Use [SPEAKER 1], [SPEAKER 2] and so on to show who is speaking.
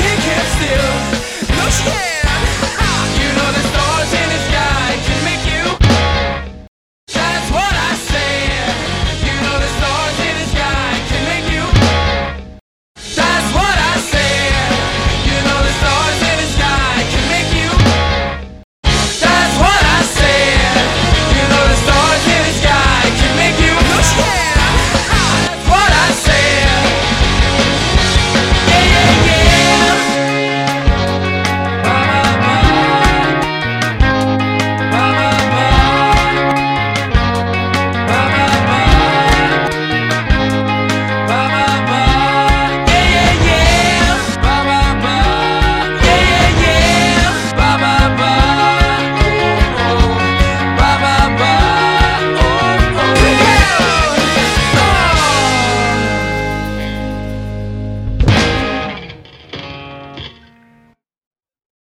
[SPEAKER 1] can't keep still. No, she ain't.